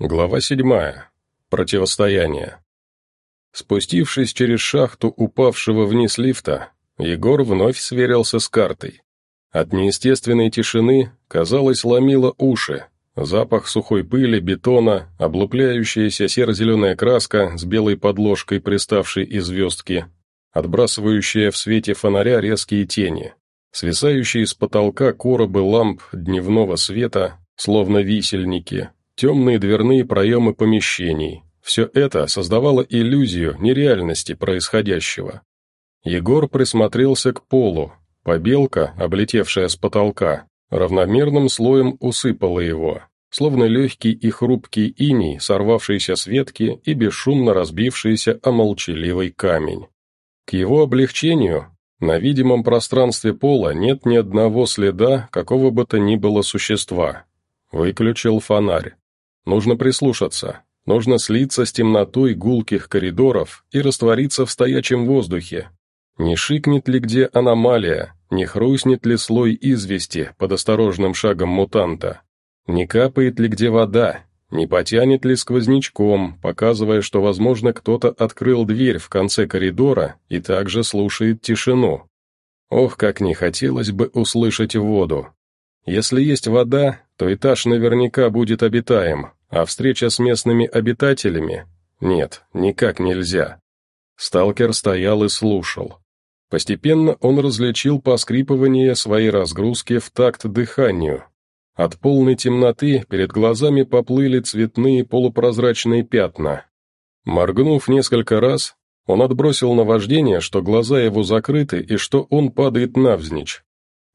Глава седьмая. Противостояние. Спустившись через шахту упавшего вниз лифта, Егор вновь сверился с картой. От неестественной тишины, казалось, ломило уши. Запах сухой пыли, бетона, облупляющаяся серо-зеленая краска с белой подложкой, приставшей из звездки, отбрасывающая в свете фонаря резкие тени, свисающие с потолка коробы ламп дневного света, словно висельники, темные дверные проемы помещений. Все это создавало иллюзию нереальности происходящего. Егор присмотрелся к полу. Побелка, облетевшая с потолка, равномерным слоем усыпала его, словно легкий и хрупкий иней, сорвавшийся с ветки и бесшумно разбившийся о молчаливый камень. К его облегчению на видимом пространстве пола нет ни одного следа какого бы то ни было существа. Выключил фонарь. Нужно прислушаться. Нужно слиться с темнотой гулких коридоров и раствориться в стоячем воздухе. Не шикнет ли где аномалия, не хрустнет ли слой извести под осторожным шагом мутанта, не капает ли где вода, не потянет ли сквознячком, показывая, что, возможно, кто-то открыл дверь в конце коридора и также слушает тишину. Ох, как не хотелось бы услышать воду. Если есть вода, то этаж наверняка будет обитаем, а встреча с местными обитателями? Нет, никак нельзя. Сталкер стоял и слушал. Постепенно он различил поскрипывание своей разгрузки в такт дыханию. От полной темноты перед глазами поплыли цветные полупрозрачные пятна. Моргнув несколько раз, он отбросил наваждение, что глаза его закрыты и что он падает навзничь.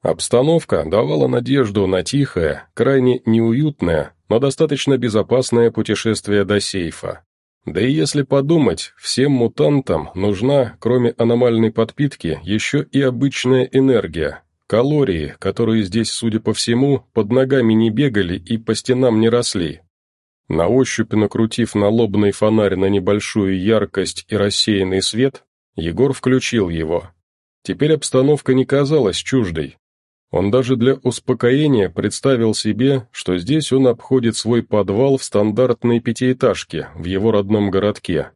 Обстановка давала надежду на тихое, крайне неуютное, но достаточно безопасное путешествие до сейфа. Да и если подумать, всем мутантам нужна, кроме аномальной подпитки, еще и обычная энергия, калории, которые здесь, судя по всему, под ногами не бегали и по стенам не росли. На ощупь накрутив налобный фонарь на небольшую яркость и рассеянный свет, Егор включил его. Теперь обстановка не казалась чуждой, он даже для успокоения представил себе, что здесь он обходит свой подвал в стандартной пятиэтажке в его родном городке.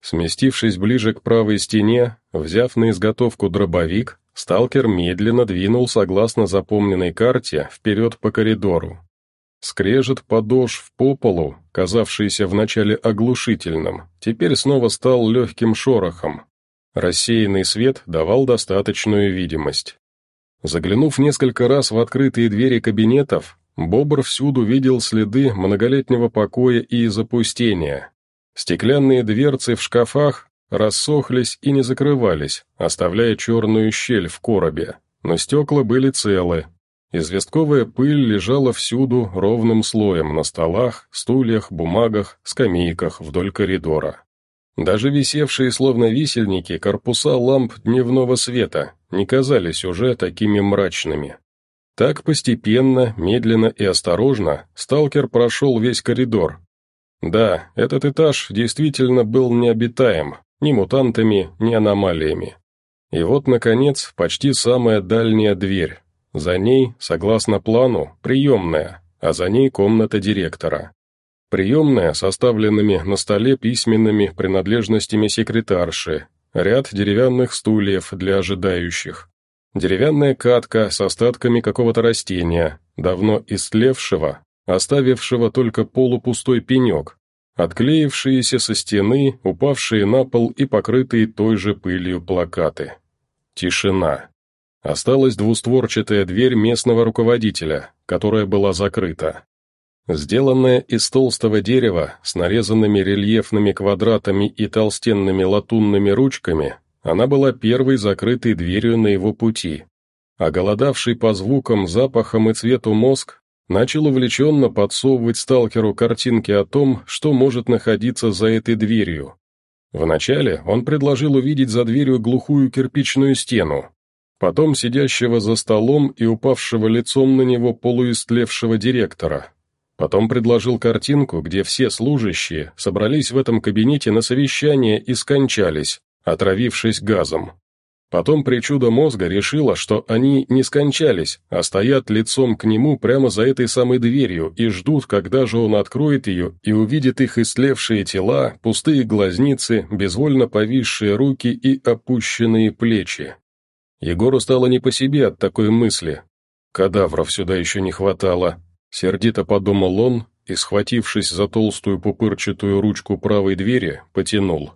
Сместившись ближе к правой стене, взяв на изготовку дробовик, сталкер медленно двинул согласно запомненной карте вперед по коридору. Скрежет подошв по полу, казавшийся вначале оглушительным, теперь снова стал легким шорохом. Рассеянный свет давал достаточную видимость. Заглянув несколько раз в открытые двери кабинетов, Бобр всюду видел следы многолетнего покоя и запустения. Стеклянные дверцы в шкафах рассохлись и не закрывались, оставляя черную щель в коробе, но стекла были целы. Известковая пыль лежала всюду ровным слоем на столах, стульях, бумагах, скамейках вдоль коридора. Даже висевшие словно висельники корпуса ламп дневного света не казались уже такими мрачными. Так постепенно, медленно и осторожно сталкер прошел весь коридор. Да, этот этаж действительно был необитаем, ни мутантами, ни аномалиями. И вот, наконец, почти самая дальняя дверь. За ней, согласно плану, приемная, а за ней комната директора. Приемная, составленными на столе письменными принадлежностями секретарши, ряд деревянных стульев для ожидающих, деревянная катка с остатками какого-то растения, давно истлевшего, оставившего только полупустой пенек, отклеившиеся со стены, упавшие на пол и покрытые той же пылью плакаты. Тишина. Осталась двустворчатая дверь местного руководителя, которая была закрыта. Сделанная из толстого дерева с нарезанными рельефными квадратами и толстенными латунными ручками, она была первой закрытой дверью на его пути. А голодавший по звукам, запахам и цвету мозг начал увлеченно подсовывать сталкеру картинки о том, что может находиться за этой дверью. Вначале он предложил увидеть за дверью глухую кирпичную стену, потом сидящего за столом и упавшего лицом на него полуистлевшего директора, Потом предложил картинку, где все служащие собрались в этом кабинете на совещание и скончались, отравившись газом. Потом причуда мозга решила, что они не скончались, а стоят лицом к нему прямо за этой самой дверью и ждут, когда же он откроет ее и увидит их истлевшие тела, пустые глазницы, безвольно повисшие руки и опущенные плечи. Егору стало не по себе от такой мысли. Кадавров сюда еще не хватало. Сердито подумал он и, схватившись за толстую пупырчатую ручку правой двери, потянул.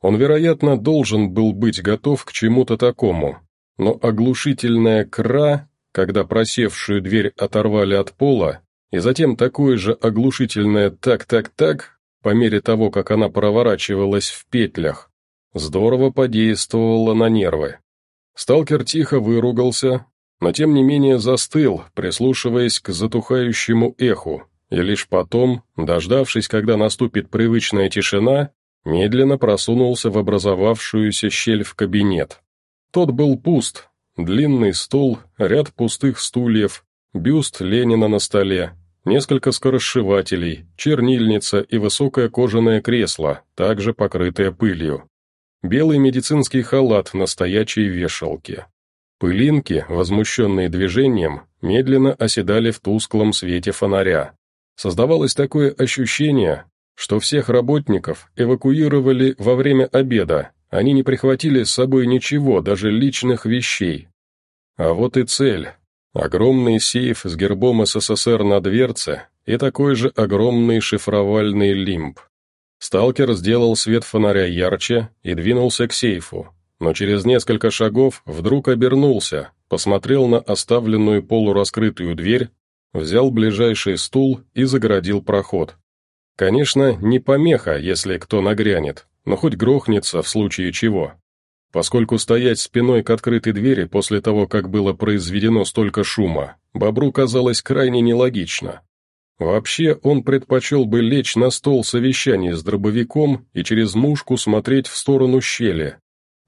Он, вероятно, должен был быть готов к чему-то такому, но оглушительная «кра», когда просевшую дверь оторвали от пола, и затем такое же оглушительное «так-так-так», по мере того, как она проворачивалась в петлях, здорово подействовало на нервы. Сталкер тихо выругался, но тем не менее застыл, прислушиваясь к затухающему эху, и лишь потом, дождавшись, когда наступит привычная тишина, медленно просунулся в образовавшуюся щель в кабинет. Тот был пуст, длинный стол, ряд пустых стульев, бюст Ленина на столе, несколько скоросшивателей, чернильница и высокое кожаное кресло, также покрытое пылью. Белый медицинский халат на стоячей вешалке. Пылинки, возмущенные движением, медленно оседали в тусклом свете фонаря. Создавалось такое ощущение, что всех работников эвакуировали во время обеда, они не прихватили с собой ничего, даже личных вещей. А вот и цель. Огромный сейф с гербом СССР на дверце и такой же огромный шифровальный лимб. Сталкер сделал свет фонаря ярче и двинулся к сейфу, но через несколько шагов вдруг обернулся, посмотрел на оставленную полураскрытую дверь, взял ближайший стул и загородил проход. Конечно, не помеха, если кто нагрянет, но хоть грохнется в случае чего. Поскольку стоять спиной к открытой двери после того, как было произведено столько шума, бобру казалось крайне нелогично. Вообще, он предпочел бы лечь на стол совещаний с дробовиком и через мушку смотреть в сторону щели.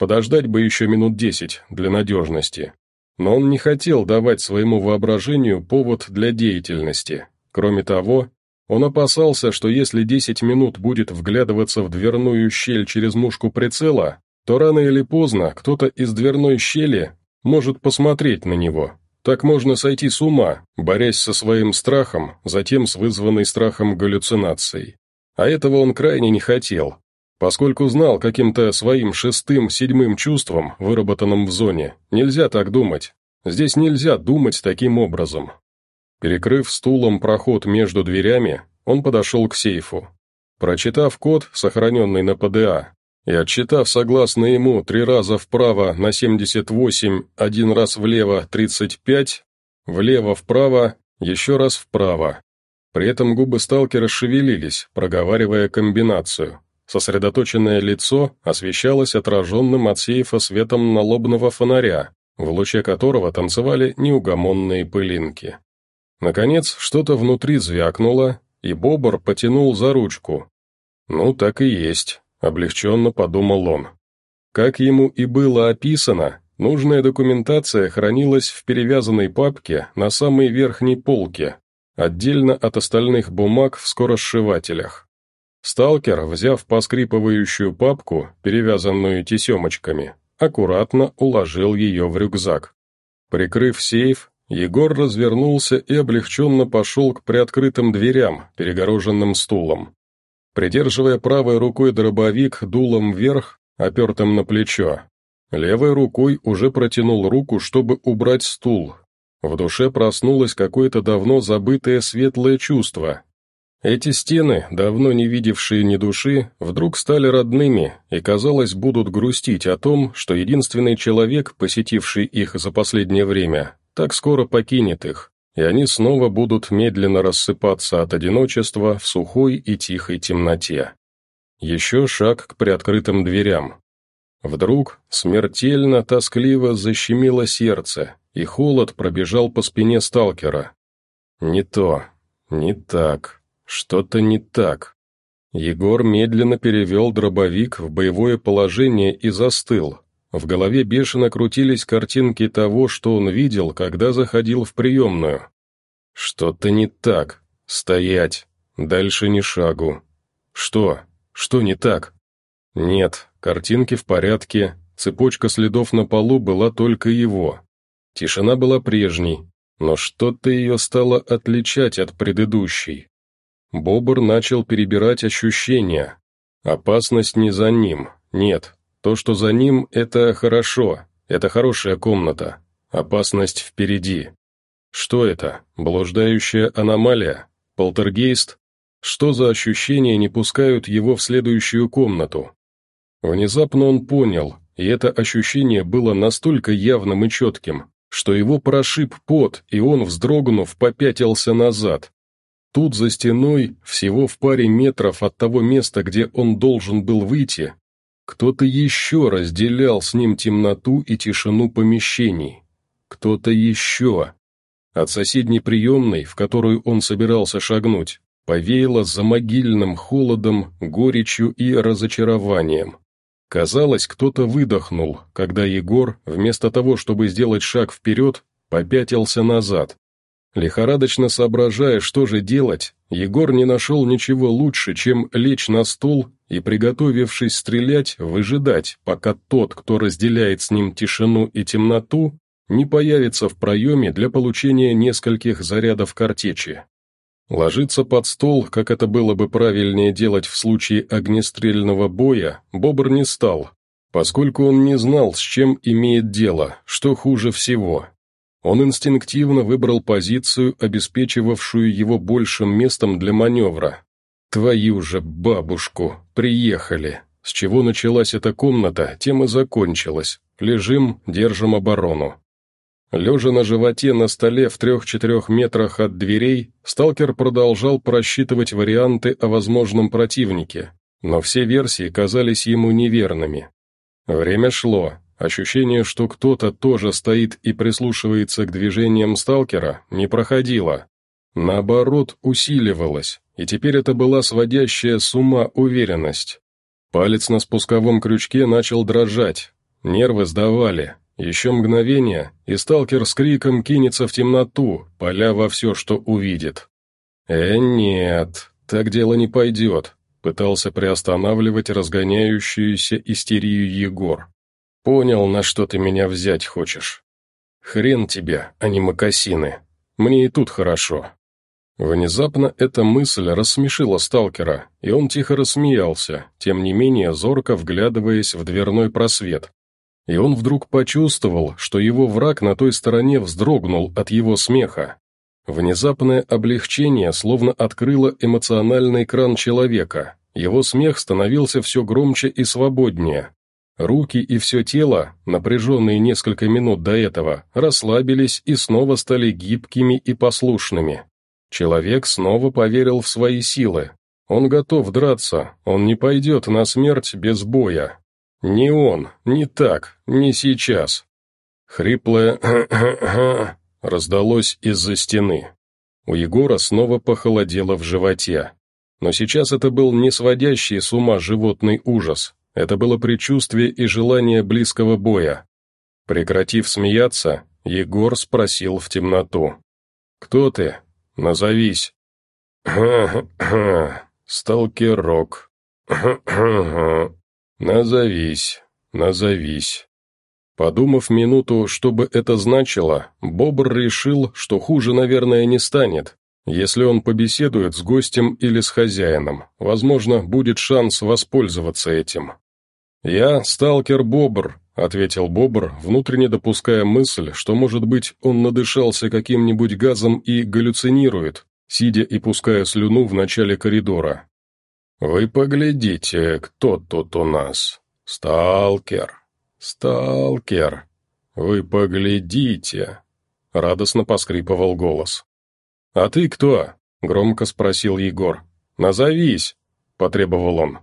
Подождать бы еще минут десять для надежности. Но он не хотел давать своему воображению повод для деятельности. Кроме того, он опасался, что если 10 минут будет вглядываться в дверную щель через мушку прицела, то рано или поздно кто-то из дверной щели может посмотреть на него. Так можно сойти с ума, борясь со своим страхом, затем с вызванной страхом галлюцинацией. А этого он крайне не хотел, поскольку знал каким-то своим шестым-седьмым чувством, выработанным в зоне, нельзя так думать. Здесь нельзя думать таким образом. Перекрыв стулом проход между дверями, он подошел к сейфу. Прочитав код, сохраненный на ПДА, и отчитав согласно ему три раза вправо на 78, один раз влево 35, влево-вправо, еще раз вправо. При этом губы сталкера шевелились, проговаривая комбинацию. Сосредоточенное лицо освещалось отраженным от сейфа светом налобного фонаря, в луче которого танцевали неугомонные пылинки. Наконец, что-то внутри звякнуло, и Бобр потянул за ручку. «Ну, так и есть», — облегченно подумал он. Как ему и было описано, нужная документация хранилась в перевязанной папке на самой верхней полке, отдельно от остальных бумаг в скоросшивателях. Сталкер, взяв поскрипывающую папку, перевязанную тесемочками, аккуратно уложил ее в рюкзак. Прикрыв сейф, Егор развернулся и облегченно пошел к приоткрытым дверям, перегороженным стулом. Придерживая правой рукой дробовик дулом вверх, опертым на плечо, левой рукой уже протянул руку, чтобы убрать стул. В душе проснулось какое-то давно забытое светлое чувство. Эти стены, давно не видевшие ни души, вдруг стали родными и, казалось, будут грустить о том, что единственный человек, посетивший их за последнее время, так скоро покинет их, и они снова будут медленно рассыпаться от одиночества в сухой и тихой темноте. Еще шаг к приоткрытым дверям. Вдруг смертельно тоскливо защемило сердце, и холод пробежал по спине сталкера. Не то, не так, что-то не так. Егор медленно перевел дробовик в боевое положение и застыл, в голове бешено крутились картинки того, что он видел, когда заходил в приемную. Что-то не так. Стоять. Дальше ни шагу. Что? Что не так? Нет, картинки в порядке, цепочка следов на полу была только его. Тишина была прежней, но что-то ее стало отличать от предыдущей. Бобр начал перебирать ощущения. Опасность не за ним, нет. То, что за ним, это хорошо, это хорошая комната. Опасность впереди. Что это? Блуждающая аномалия? Полтергейст? Что за ощущения не пускают его в следующую комнату? Внезапно он понял, и это ощущение было настолько явным и четким, что его прошиб пот, и он, вздрогнув, попятился назад. Тут за стеной, всего в паре метров от того места, где он должен был выйти, кто-то еще разделял с ним темноту и тишину помещений. Кто-то еще. От соседней приемной, в которую он собирался шагнуть, повеяло за могильным холодом, горечью и разочарованием. Казалось, кто-то выдохнул, когда Егор, вместо того, чтобы сделать шаг вперед, попятился назад. Лихорадочно соображая, что же делать, Егор не нашел ничего лучше, чем лечь на стол и, приготовившись стрелять, выжидать, пока тот, кто разделяет с ним тишину и темноту, не появится в проеме для получения нескольких зарядов картечи. Ложиться под стол, как это было бы правильнее делать в случае огнестрельного боя, Бобр не стал, поскольку он не знал, с чем имеет дело, что хуже всего. Он инстинктивно выбрал позицию, обеспечивавшую его большим местом для маневра. «Твою же бабушку! Приехали!» С чего началась эта комната, тем и закончилась. Лежим, держим оборону. Лежа на животе на столе в трех-четырех метрах от дверей, сталкер продолжал просчитывать варианты о возможном противнике, но все версии казались ему неверными. Время шло, ощущение, что кто-то тоже стоит и прислушивается к движениям сталкера, не проходило. Наоборот, усиливалось, и теперь это была сводящая с ума уверенность. Палец на спусковом крючке начал дрожать, нервы сдавали, еще мгновение, и сталкер с криком кинется в темноту, поля во все, что увидит. «Э, нет, так дело не пойдет», — пытался приостанавливать разгоняющуюся истерию Егор. «Понял, на что ты меня взять хочешь. Хрен тебе, а не мокасины. Мне и тут хорошо». Внезапно эта мысль рассмешила сталкера, и он тихо рассмеялся, тем не менее зорко вглядываясь в дверной просвет, и он вдруг почувствовал, что его враг на той стороне вздрогнул от его смеха. Внезапное облегчение словно открыло эмоциональный кран человека, его смех становился все громче и свободнее. Руки и все тело, напряженные несколько минут до этого, расслабились и снова стали гибкими и послушными. Человек снова поверил в свои силы. Он готов драться, он не пойдет на смерть без боя, «Не он, не так, не сейчас». Хриплое «ха-ха-ха» раздалось из-за стены. У Егора снова похолодело в животе. Но сейчас это был не сводящий с ума животный ужас. Это было предчувствие и желание близкого боя. Прекратив смеяться, Егор спросил в темноту. «Кто ты? Назовись». «Ха-ха-ха, сталкерок. Ха-ха-ха, «Назовись, назовись». Подумав минуту, что бы это значило, Бобр решил, что хуже, наверное, не станет. Если он побеседует с гостем или с хозяином, возможно, будет шанс воспользоваться этим. «Я сталкер Бобр», — ответил Бобр, внутренне допуская мысль, что, может быть, он надышался каким-нибудь газом и галлюцинирует, сидя и пуская слюну в начале коридора. «Вы поглядите, кто тут у нас. Сталкер, сталкер. Вы поглядите!» Радостно поскрипывал голос. «А ты кто?» — громко спросил Егор. «Назовись!» — потребовал он.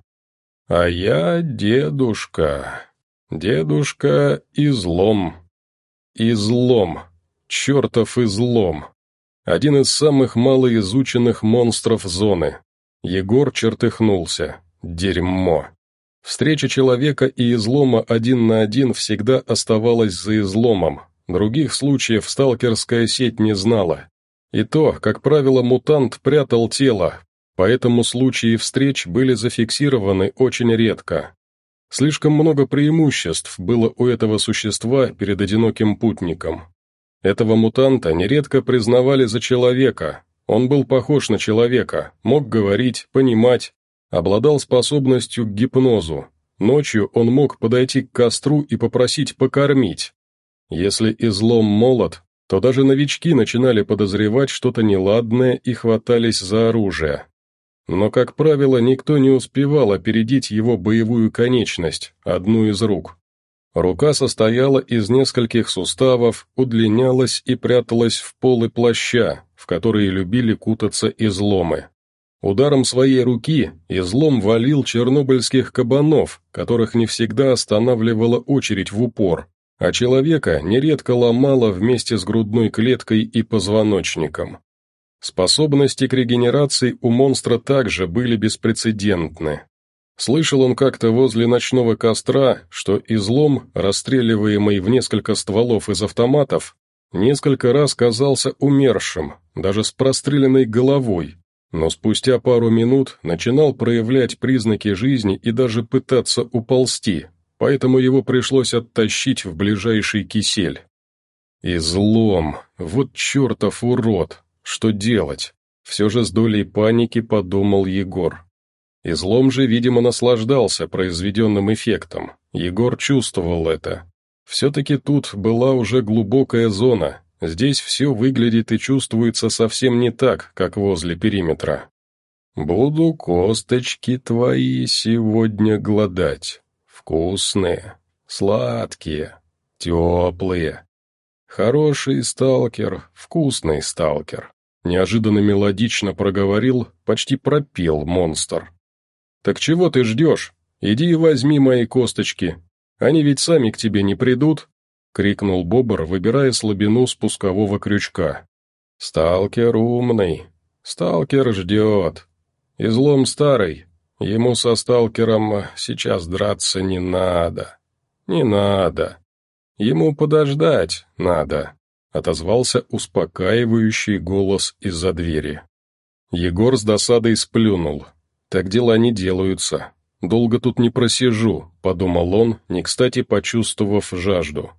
«А я дедушка. Дедушка излом. Излом. Чертов излом. Один из самых малоизученных монстров зоны. Егор чертыхнулся. Дерьмо. Встреча человека и излома один на один всегда оставалась за изломом. Других случаев сталкерская сеть не знала. И то, как правило, мутант прятал тело, поэтому случаи встреч были зафиксированы очень редко. Слишком много преимуществ было у этого существа перед одиноким путником. Этого мутанта нередко признавали за человека, он был похож на человека, мог говорить, понимать, обладал способностью к гипнозу. Ночью он мог подойти к костру и попросить покормить. Если излом молод, то даже новички начинали подозревать что-то неладное и хватались за оружие. Но, как правило, никто не успевал опередить его боевую конечность, одну из рук. Рука состояла из нескольких суставов, удлинялась и пряталась в полы плаща, в которые любили кутаться изломы. Ударом своей руки излом валил чернобыльских кабанов, которых не всегда останавливала очередь в упор, а человека нередко ломало вместе с грудной клеткой и позвоночником. Способности к регенерации у монстра также были беспрецедентны. Слышал он как-то возле ночного костра, что излом, расстреливаемый в несколько стволов из автоматов, несколько раз казался умершим, даже с простреленной головой, но спустя пару минут начинал проявлять признаки жизни и даже пытаться уползти, поэтому его пришлось оттащить в ближайший кисель. Излом, вот чертов урод, что делать? Все же с долей паники подумал Егор. Излом же, видимо, наслаждался произведенным эффектом. Егор чувствовал это. Все-таки тут была уже глубокая зона, здесь все выглядит и чувствуется совсем не так, как возле периметра. «Буду косточки твои сегодня гладать. Вкусные, сладкие, теплые. Хороший сталкер, вкусный сталкер. Неожиданно мелодично проговорил, почти пропел монстр. «Так чего ты ждешь? Иди и возьми мои косточки. Они ведь сами к тебе не придут?» — крикнул Бобр, выбирая слабину спускового крючка. «Сталкер умный. Сталкер ждет. Излом старый. Ему со сталкером сейчас драться не надо. Не надо. Ему подождать надо отозвался успокаивающий голос из-за двери. Егор с досадой сплюнул. «Так дела не делаются. Долго тут не просижу», — подумал он, не кстати почувствовав жажду.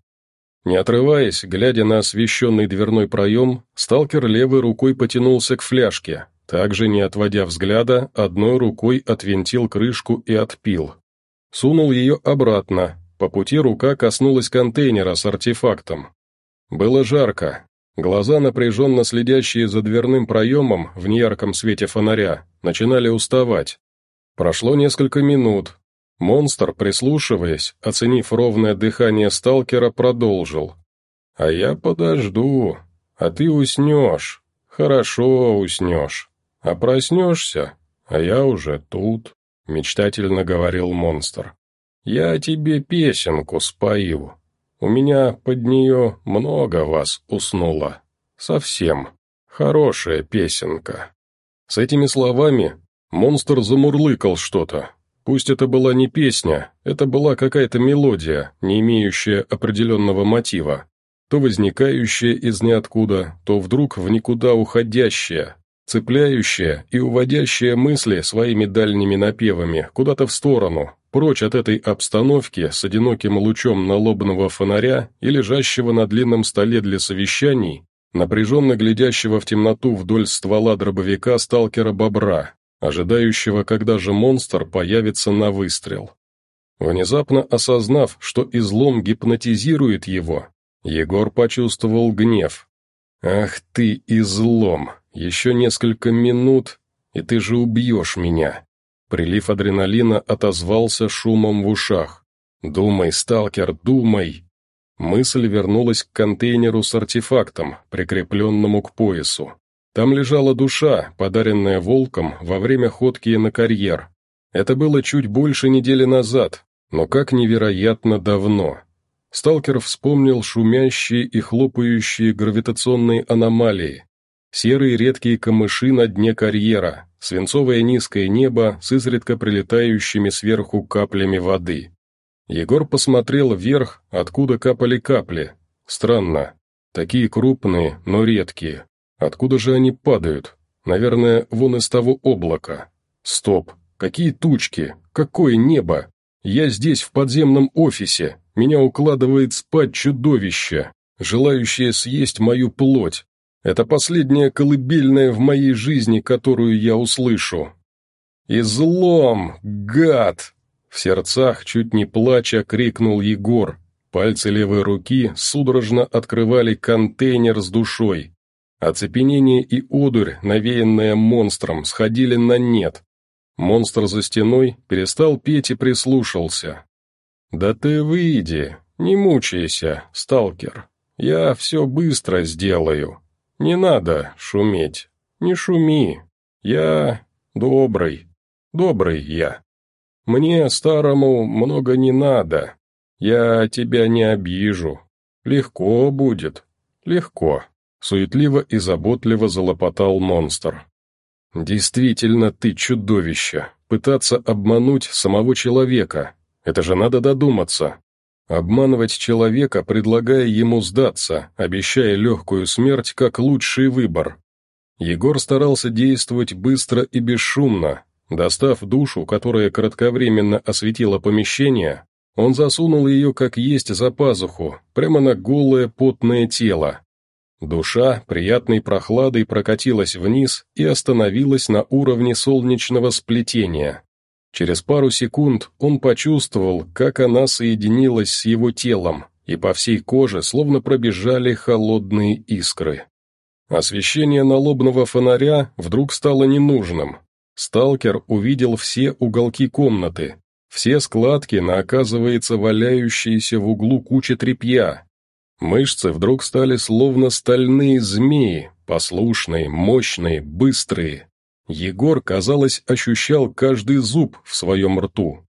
Не отрываясь, глядя на освещенный дверной проем, сталкер левой рукой потянулся к фляжке, также, не отводя взгляда, одной рукой отвинтил крышку и отпил. Сунул ее обратно, по пути рука коснулась контейнера с артефактом, было жарко. Глаза, напряженно следящие за дверным проемом в неярком свете фонаря, начинали уставать. Прошло несколько минут. Монстр, прислушиваясь, оценив ровное дыхание сталкера, продолжил. «А я подожду, а ты уснешь. Хорошо уснешь. А проснешься, а я уже тут», — мечтательно говорил монстр. «Я тебе песенку спою». У меня под нее много вас уснуло. Совсем. Хорошая песенка». С этими словами монстр замурлыкал что-то. Пусть это была не песня, это была какая-то мелодия, не имеющая определенного мотива, то возникающая из ниоткуда, то вдруг в никуда уходящая, цепляющая и уводящая мысли своими дальними напевами куда-то в сторону, прочь от этой обстановки с одиноким лучом налобного фонаря и лежащего на длинном столе для совещаний, напряженно глядящего в темноту вдоль ствола дробовика сталкера-бобра, ожидающего, когда же монстр появится на выстрел. Внезапно осознав, что излом гипнотизирует его, Егор почувствовал гнев. «Ах ты, излом! Еще несколько минут, и ты же убьешь меня!» Прилив адреналина отозвался шумом в ушах. «Думай, сталкер, думай!» Мысль вернулась к контейнеру с артефактом, прикрепленному к поясу. Там лежала душа, подаренная волком во время ходки на карьер. Это было чуть больше недели назад, но как невероятно давно. Сталкер вспомнил шумящие и хлопающие гравитационные аномалии, серые редкие камыши на дне карьера, свинцовое низкое небо с изредка прилетающими сверху каплями воды. Егор посмотрел вверх, откуда капали капли. Странно. Такие крупные, но редкие. Откуда же они падают? Наверное, вон из того облака. Стоп. Какие тучки? Какое небо? Я здесь, в подземном офисе. Меня укладывает спать чудовище, желающее съесть мою плоть. Это последняя колыбельная в моей жизни, которую я услышу. «Излом, гад!» В сердцах, чуть не плача, крикнул Егор. Пальцы левой руки судорожно открывали контейнер с душой. Оцепенение и одурь, навеянная монстром, сходили на нет. Монстр за стеной перестал петь и прислушался. «Да ты выйди, не мучайся, сталкер. Я все быстро сделаю. Не надо шуметь. Не шуми. Я добрый. Добрый я. Мне, старому, много не надо. Я тебя не обижу. Легко будет. Легко. Суетливо и заботливо залопотал монстр. «Действительно ты чудовище! Пытаться обмануть самого человека. Это же надо додуматься. Обманывать человека, предлагая ему сдаться, обещая легкую смерть как лучший выбор. Егор старался действовать быстро и бесшумно. Достав душу, которая кратковременно осветила помещение, он засунул ее как есть за пазуху, прямо на голое потное тело. Душа приятной прохладой прокатилась вниз и остановилась на уровне солнечного сплетения. Через пару секунд он почувствовал, как она соединилась с его телом, и по всей коже словно пробежали холодные искры. Освещение налобного фонаря вдруг стало ненужным. Сталкер увидел все уголки комнаты, все складки на, оказывается, валяющиеся в углу куча тряпья, Мышцы вдруг стали словно стальные змеи, послушные, мощные, быстрые. Егор, казалось, ощущал каждый зуб в своем рту.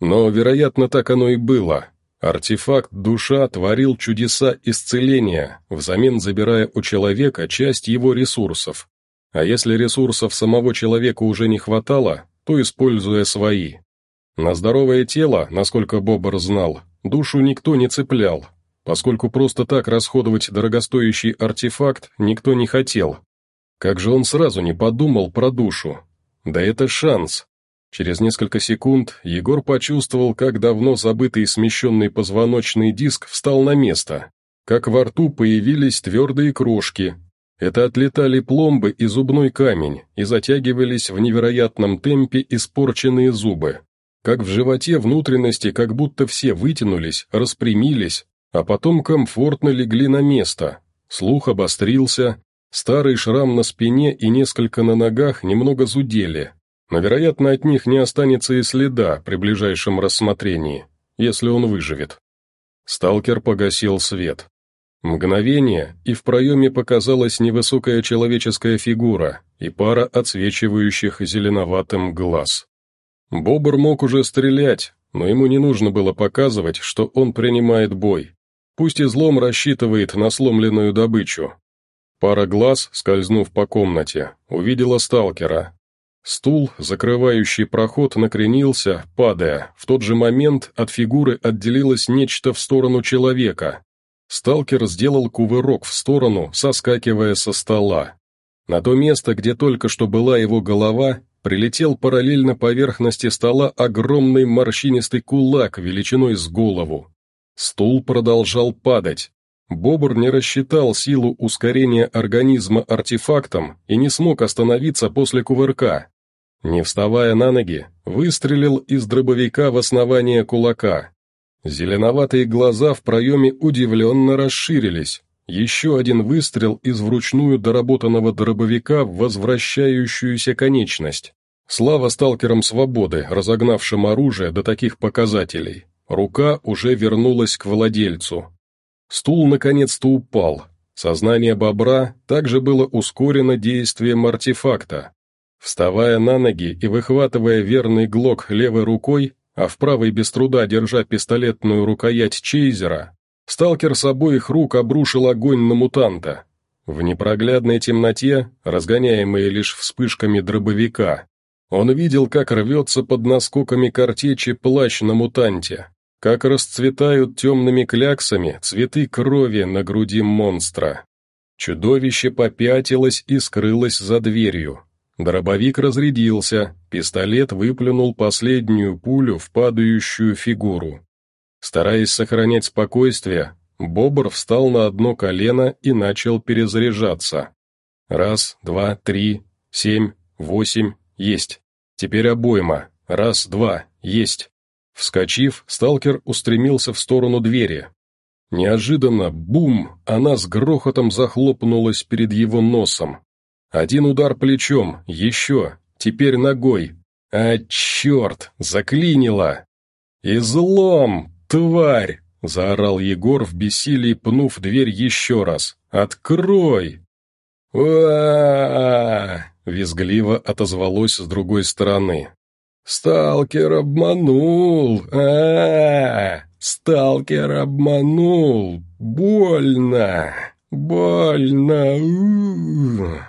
Но, вероятно, так оно и было. Артефакт душа творил чудеса исцеления, взамен забирая у человека часть его ресурсов. А если ресурсов самого человека уже не хватало, то используя свои. На здоровое тело, насколько Бобр знал, душу никто не цеплял, поскольку просто так расходовать дорогостоящий артефакт никто не хотел. Как же он сразу не подумал про душу? Да это шанс. Через несколько секунд Егор почувствовал, как давно забытый смещенный позвоночный диск встал на место, как во рту появились твердые крошки. Это отлетали пломбы и зубной камень и затягивались в невероятном темпе испорченные зубы. Как в животе внутренности как будто все вытянулись, распрямились, а потом комфортно легли на место. Слух обострился, старый шрам на спине и несколько на ногах немного зудели, но, вероятно, от них не останется и следа при ближайшем рассмотрении, если он выживет. Сталкер погасил свет. Мгновение, и в проеме показалась невысокая человеческая фигура и пара отсвечивающих зеленоватым глаз. Бобр мог уже стрелять, но ему не нужно было показывать, что он принимает бой. Пусть излом рассчитывает на сломленную добычу. Пара глаз, скользнув по комнате, увидела сталкера. Стул, закрывающий проход, накренился, падая. В тот же момент от фигуры отделилось нечто в сторону человека. Сталкер сделал кувырок в сторону, соскакивая со стола. На то место, где только что была его голова, прилетел параллельно поверхности стола огромный морщинистый кулак величиной с голову. Стул продолжал падать. Бобр не рассчитал силу ускорения организма артефактом и не смог остановиться после кувырка. Не вставая на ноги, выстрелил из дробовика в основание кулака. Зеленоватые глаза в проеме удивленно расширились. Еще один выстрел из вручную доработанного дробовика в возвращающуюся конечность. Слава сталкерам свободы, разогнавшим оружие до таких показателей. Рука уже вернулась к владельцу. Стул наконец-то упал. Сознание бобра также было ускорено действием артефакта. Вставая на ноги и выхватывая верный глок левой рукой, а в правой без труда держа пистолетную рукоять чейзера, сталкер с обоих рук обрушил огонь на мутанта. В непроглядной темноте, разгоняемой лишь вспышками дробовика, он видел, как рвется под наскоками картечи плащ на мутанте, как расцветают темными кляксами цветы крови на груди монстра. Чудовище попятилось и скрылось за дверью. Дробовик разрядился, пистолет выплюнул последнюю пулю в падающую фигуру. Стараясь сохранять спокойствие, Бобр встал на одно колено и начал перезаряжаться. Раз, два, три, семь, восемь, есть. Теперь обойма. Раз, два, есть. Вскочив, сталкер устремился в сторону двери. Неожиданно, бум, она с грохотом захлопнулась перед его носом. Один удар плечом, еще, теперь ногой. А, черт, заклинило! «Излом, тварь!» — заорал Егор в бессилии, пнув дверь еще раз. «Открой!» «Уа!» — визгливо отозвалось с другой стороны. «Сталкер обманул! а, -а, -а Сталкер обманул! Больно! Больно! У -у -у.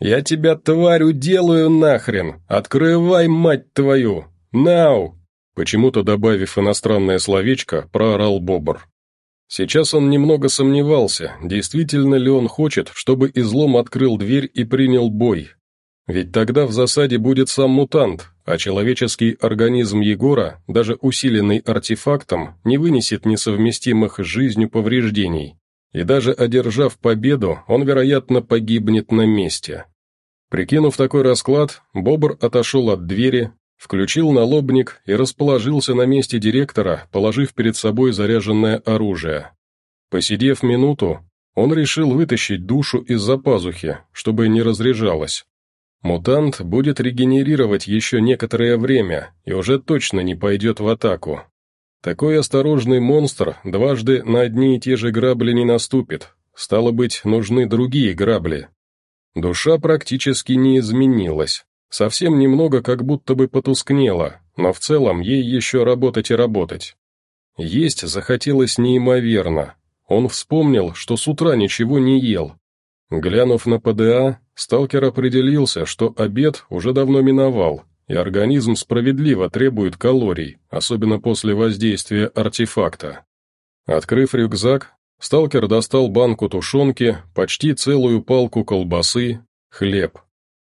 «Я тебя, тварь, уделаю нахрен! Открывай, мать твою! Нау!» Почему-то добавив иностранное словечко, проорал Бобр. Сейчас он немного сомневался, действительно ли он хочет, чтобы излом открыл дверь и принял бой. Ведь тогда в засаде будет сам мутант, а человеческий организм Егора, даже усиленный артефактом, не вынесет несовместимых с жизнью повреждений. И даже одержав победу, он, вероятно, погибнет на месте. Прикинув такой расклад, Бобр отошел от двери, включил налобник и расположился на месте директора, положив перед собой заряженное оружие. Посидев минуту, он решил вытащить душу из-за пазухи, чтобы не разряжалась. Мутант будет регенерировать еще некоторое время и уже точно не пойдет в атаку. Такой осторожный монстр дважды на одни и те же грабли не наступит, стало быть, нужны другие грабли. Душа практически не изменилась, совсем немного как будто бы потускнела, но в целом ей еще работать и работать. Есть захотелось неимоверно. Он вспомнил, что с утра ничего не ел, Глянув на ПДА, сталкер определился, что обед уже давно миновал, и организм справедливо требует калорий, особенно после воздействия артефакта. Открыв рюкзак, сталкер достал банку тушенки, почти целую палку колбасы, хлеб.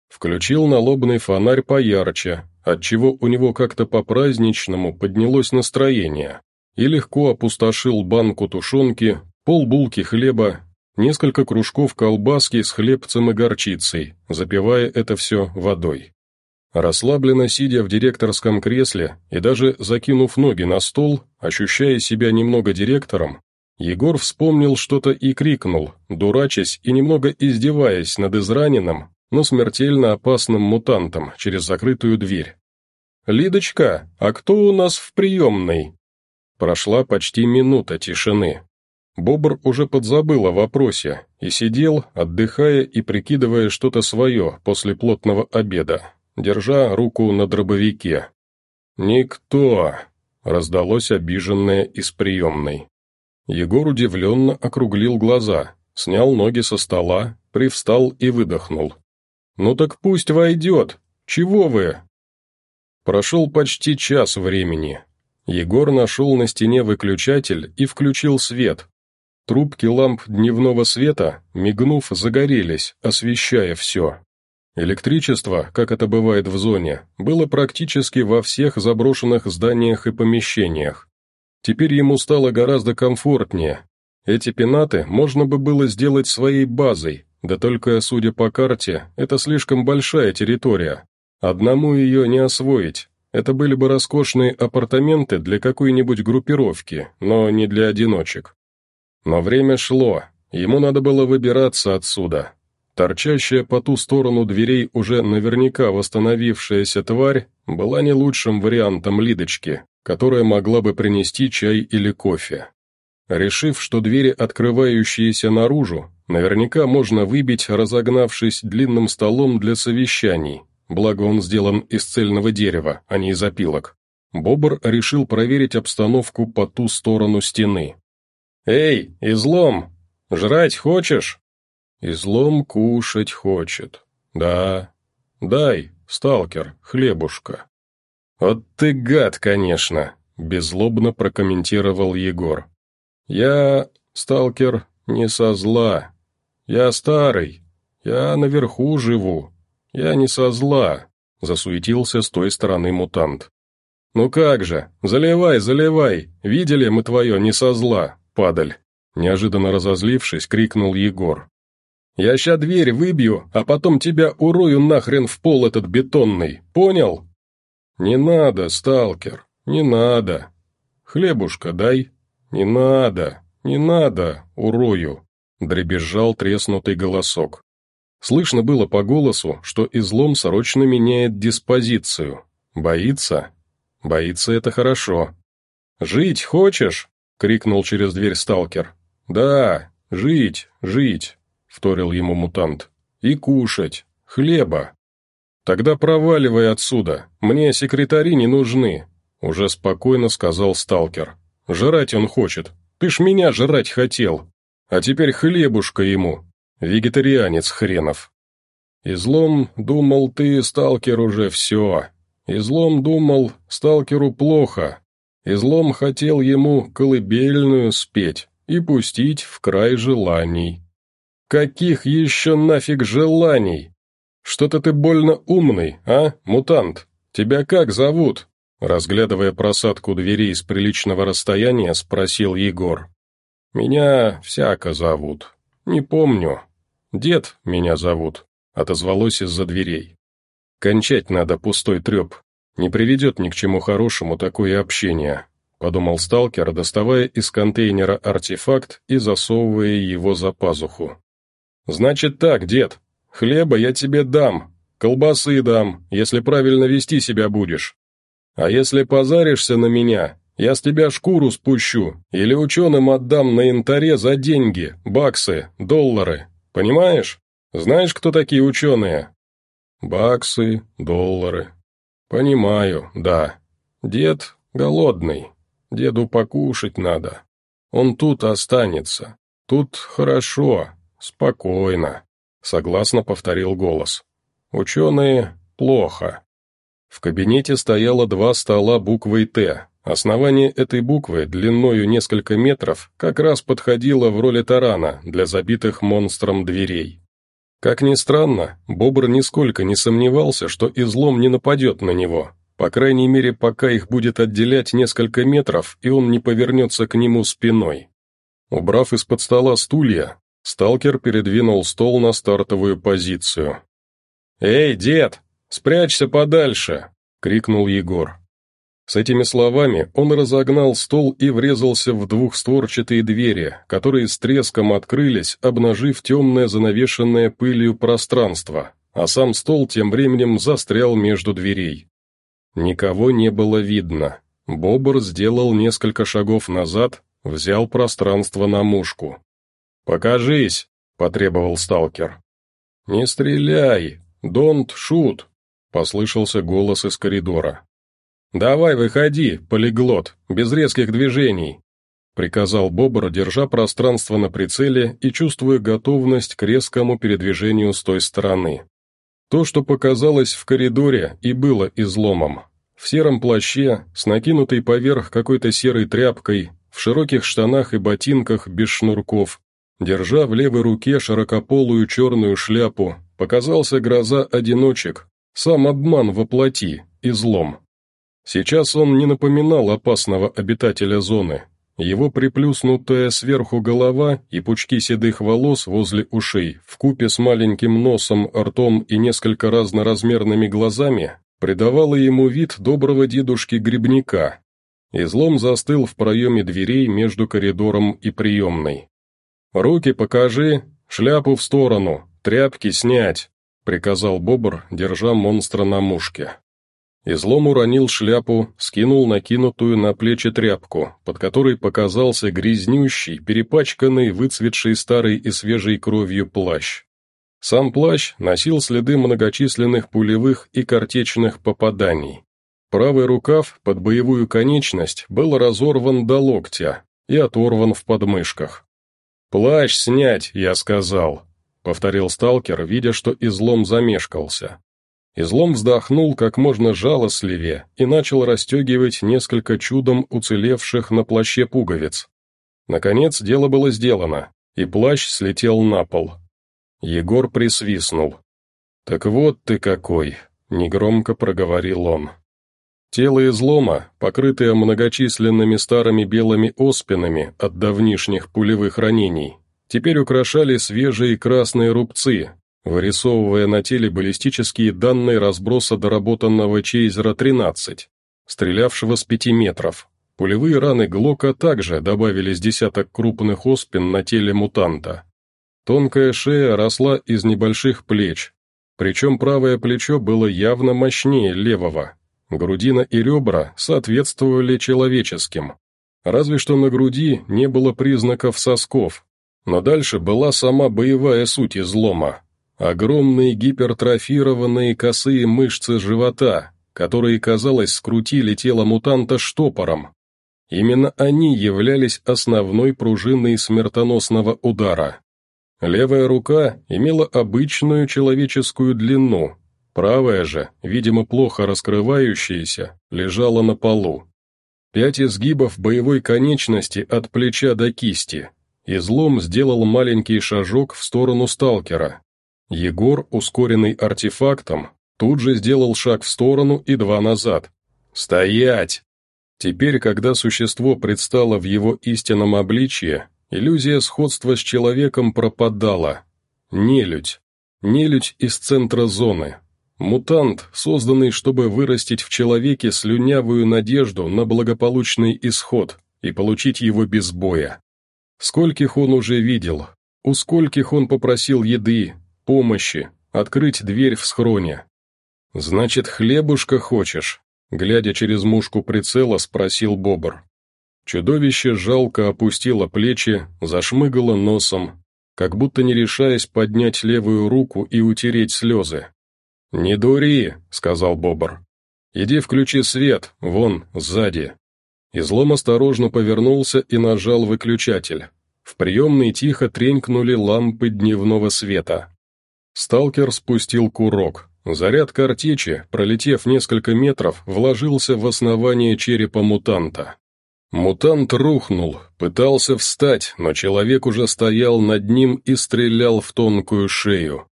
Включил налобный фонарь поярче, отчего у него как-то по-праздничному поднялось настроение, и легко опустошил банку тушенки, полбулки хлеба несколько кружков колбаски с хлебцем и горчицей, запивая это все водой. Расслабленно сидя в директорском кресле и даже закинув ноги на стол, ощущая себя немного директором, Егор вспомнил что-то и крикнул, дурачась и немного издеваясь над израненным, но смертельно опасным мутантом через закрытую дверь. «Лидочка, а кто у нас в приемной?» Прошла почти минута тишины. Бобр уже подзабыл о вопросе и сидел, отдыхая и прикидывая что-то свое после плотного обеда, держа руку на дробовике. «Никто!» — раздалось обиженное из приемной. Егор удивленно округлил глаза, снял ноги со стола, привстал и выдохнул. «Ну так пусть войдет! Чего вы?» Прошел почти час времени. Егор нашел на стене выключатель и включил свет, Трубки ламп дневного света, мигнув, загорелись, освещая все. Электричество, как это бывает в зоне, было практически во всех заброшенных зданиях и помещениях. Теперь ему стало гораздо комфортнее. Эти пенаты можно бы было сделать своей базой, да только, судя по карте, это слишком большая территория. Одному ее не освоить. Это были бы роскошные апартаменты для какой-нибудь группировки, но не для одиночек. Но время шло, ему надо было выбираться отсюда. Торчащая по ту сторону дверей уже наверняка восстановившаяся тварь была не лучшим вариантом Лидочки, которая могла бы принести чай или кофе. Решив, что двери, открывающиеся наружу, наверняка можно выбить, разогнавшись длинным столом для совещаний, благо он сделан из цельного дерева, а не из опилок, Бобр решил проверить обстановку по ту сторону стены. «Эй, излом, жрать хочешь?» «Излом кушать хочет. Да. Дай, сталкер, хлебушка». «Вот ты гад, конечно», — беззлобно прокомментировал Егор. «Я, сталкер, не со зла. Я старый. Я наверху живу. «Я не со зла», — засуетился с той стороны мутант. «Ну как же, заливай, заливай, видели мы твое не со зла, падаль!» Неожиданно разозлившись, крикнул Егор. «Я ща дверь выбью, а потом тебя урою нахрен в пол этот бетонный, понял?» «Не надо, сталкер, не надо. Хлебушка дай. Не надо, не надо, урою!» Дребезжал треснутый голосок. Слышно было по голосу, что излом срочно меняет диспозицию. Боится? Боится это хорошо. «Жить хочешь?» — крикнул через дверь сталкер. «Да, жить, жить», — вторил ему мутант. «И кушать. Хлеба». «Тогда проваливай отсюда. Мне секретари не нужны», — уже спокойно сказал сталкер. «Жрать он хочет. Ты ж меня жрать хотел. А теперь хлебушка ему, Вегетарианец хренов. Излом думал ты, сталкер, уже все. Излом думал, сталкеру плохо. Излом хотел ему колыбельную спеть и пустить в край желаний. Каких еще нафиг желаний? Что-то ты больно умный, а, мутант? Тебя как зовут? Разглядывая просадку дверей с приличного расстояния, спросил Егор. «Меня всяко зовут. Не помню, «Дед меня зовут», — отозвалось из-за дверей. «Кончать надо пустой треп. Не приведет ни к чему хорошему такое общение», — подумал сталкер, доставая из контейнера артефакт и засовывая его за пазуху. «Значит так, дед, хлеба я тебе дам, колбасы дам, если правильно вести себя будешь. А если позаришься на меня, я с тебя шкуру спущу или ученым отдам на янтаре за деньги, баксы, доллары, Понимаешь? Знаешь, кто такие ученые?» «Баксы, доллары». «Понимаю, да. Дед голодный. Деду покушать надо. Он тут останется. Тут хорошо, спокойно», — согласно повторил голос. «Ученые плохо». В кабинете стояло два стола буквой «Т». Основание этой буквы, длиною несколько метров, как раз подходило в роли тарана для забитых монстром дверей. Как ни странно, Бобр нисколько не сомневался, что излом не нападет на него, по крайней мере, пока их будет отделять несколько метров, и он не повернется к нему спиной. Убрав из-под стола стулья, сталкер передвинул стол на стартовую позицию. «Эй, дед!» «Спрячься подальше!» — крикнул Егор. С этими словами он разогнал стол и врезался в двухстворчатые двери, которые с треском открылись, обнажив темное занавешенное пылью пространство, а сам стол тем временем застрял между дверей. Никого не было видно. Бобр сделал несколько шагов назад, взял пространство на мушку. «Покажись!» — потребовал сталкер. «Не стреляй! Донт шут!» — послышался голос из коридора. «Давай, выходи, полиглот, без резких движений», — приказал Бобр, держа пространство на прицеле и чувствуя готовность к резкому передвижению с той стороны. То, что показалось в коридоре, и было изломом. В сером плаще, с накинутой поверх какой-то серой тряпкой, в широких штанах и ботинках без шнурков, держа в левой руке широкополую черную шляпу, показался гроза одиночек, сам обман воплоти, излом. Сейчас он не напоминал опасного обитателя зоны. Его приплюснутая сверху голова и пучки седых волос возле ушей, вкупе с маленьким носом, ртом и несколько разноразмерными глазами, придавало ему вид доброго дедушки-грибника. Излом застыл в проеме дверей между коридором и приемной. «Руки покажи, шляпу в сторону, тряпки снять», — приказал Бобр, держа монстра на мушке. Излом уронил шляпу, скинул накинутую на плечи тряпку, под которой показался грязнющий, перепачканный, выцветший старой и свежей кровью плащ. Сам плащ носил следы многочисленных пулевых и картечных попаданий. Правый рукав под боевую конечность был разорван до локтя и оторван в подмышках. «Плащ снять, я сказал», — повторил сталкер, видя, что излом замешкался. Излом вздохнул как можно жалостливее и начал расстегивать несколько чудом уцелевших на плаще пуговиц. Наконец дело было сделано, и плащ слетел на пол. Егор присвистнул. «Так вот ты какой!» — негромко проговорил он. Тело излома, покрытое многочисленными старыми белыми оспинами от давнишних пулевых ранений, теперь украшали свежие красные рубцы, вырисовывая на теле баллистические данные разброса доработанного Чейзера-13, стрелявшего с пяти метров. Пулевые раны Глока также добавились десяток крупных оспин на теле мутанта. Тонкая шея росла из небольших плеч, причем правое плечо было явно мощнее левого. Грудина и ребра соответствовали человеческим. Разве что на груди не было признаков сосков. Но дальше была сама боевая суть излома. Огромные гипертрофированные косые мышцы живота, которые, казалось, скрутили тело мутанта штопором. Именно они являлись основной пружиной смертоносного удара. Левая рука имела обычную человеческую длину, правая же, видимо плохо раскрывающаяся, лежала на полу. Пять изгибов боевой конечности от плеча до кисти. Излом сделал маленький шажок в сторону сталкера. Егор, ускоренный артефактом, тут же сделал шаг в сторону и два назад. «Стоять!» Теперь, когда существо предстало в его истинном обличье, Иллюзия сходства с человеком пропадала. Нелюдь. Нелюдь из центра зоны. Мутант, созданный, чтобы вырастить в человеке слюнявую надежду на благополучный исход и получить его без боя. Скольких он уже видел, у скольких он попросил еды, помощи, открыть дверь в схроне. «Значит, хлебушка хочешь?» Глядя через мушку прицела, спросил Бобр. Чудовище жалко опустило плечи, зашмыгало носом, как будто не решаясь поднять левую руку и утереть слезы. «Не дури», — сказал Бобр. «Иди включи свет, вон, сзади». Излом осторожно повернулся и нажал выключатель. В приемной тихо тренькнули лампы дневного света. Сталкер спустил курок. Заряд картечи, пролетев несколько метров, вложился в основание черепа мутанта. Мутант рухнул, пытался встать, но человек уже стоял над ним и стрелял в тонкую шею.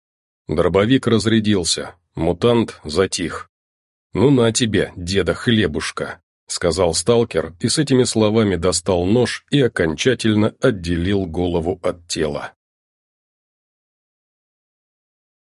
Дробовик разрядился, мутант затих. «Ну на тебе, деда хлебушка», — сказал сталкер и с этими словами достал нож и окончательно отделил голову от тела.